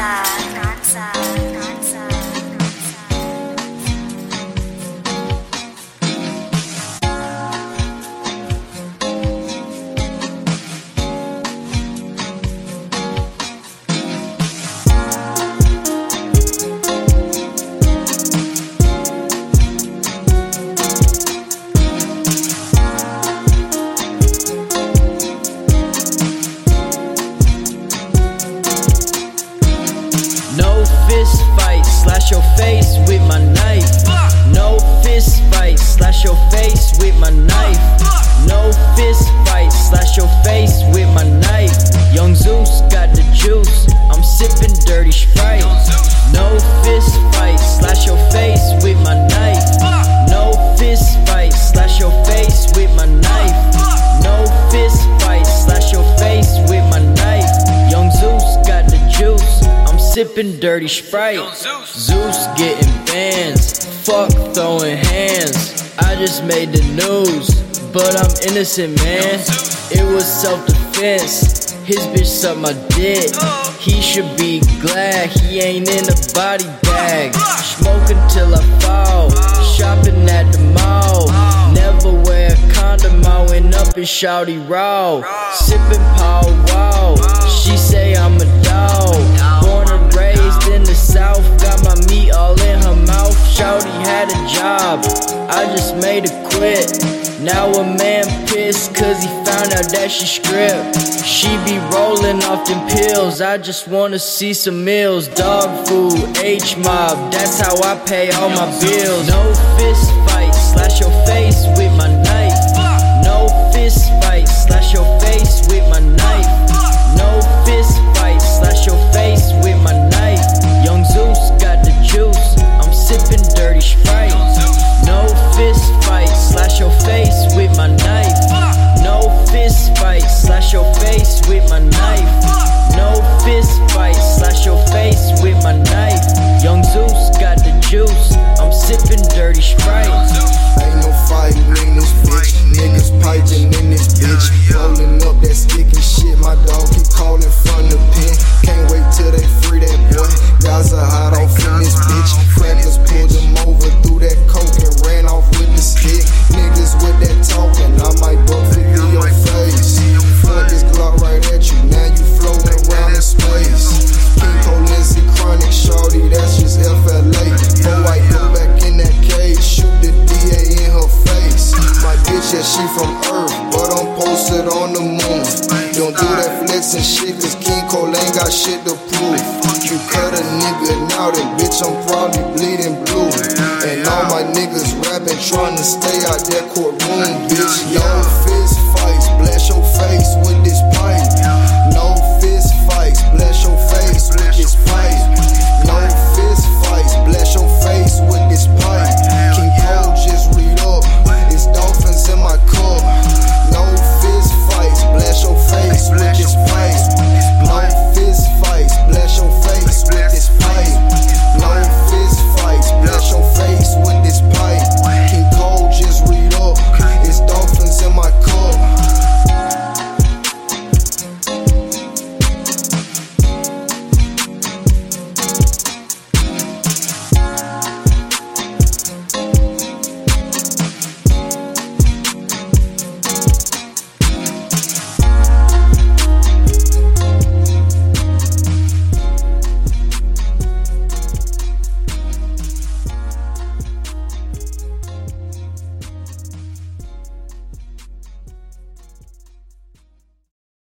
难舍。No fist fight, slash your face with my knife. No fist fight, slash your face with my knife. Sipping dirty Sprite. Zeus getting bands, fuck throwing hands. I just made the news, but I'm innocent, man. It was self defense. His bitch sucked my dick. He should be glad he ain't in a body bag. Smoking till I fall, shopping at the mall. Never wear a condom, I went up in shouty raw. Sipping pow wow. She say I'm a dog. In the south, got my meat all in her mouth. Shouty had a job, I just made her quit. Now a man pissed cause he found out that she stripped. She be rolling off them pills, I just wanna see some meals. Dog food, H mob, that's how I pay all my bills. No fist fight, slash your face with my knife. No fist fight, slash your face with my knife. Slash your face with my knife. No fist fight, slash your face with my knife. Young Zeus got the juice, I'm sipping dirty Sprite. Yeah, she from Earth, but I'm posted on the moon. Don't do that flexing shit, cause King Cole ain't got shit to prove. You cut a nigga now, then bitch, I'm probably bleeding blue. And all my niggas rapping, trying to stay out that courtroom, bitch. No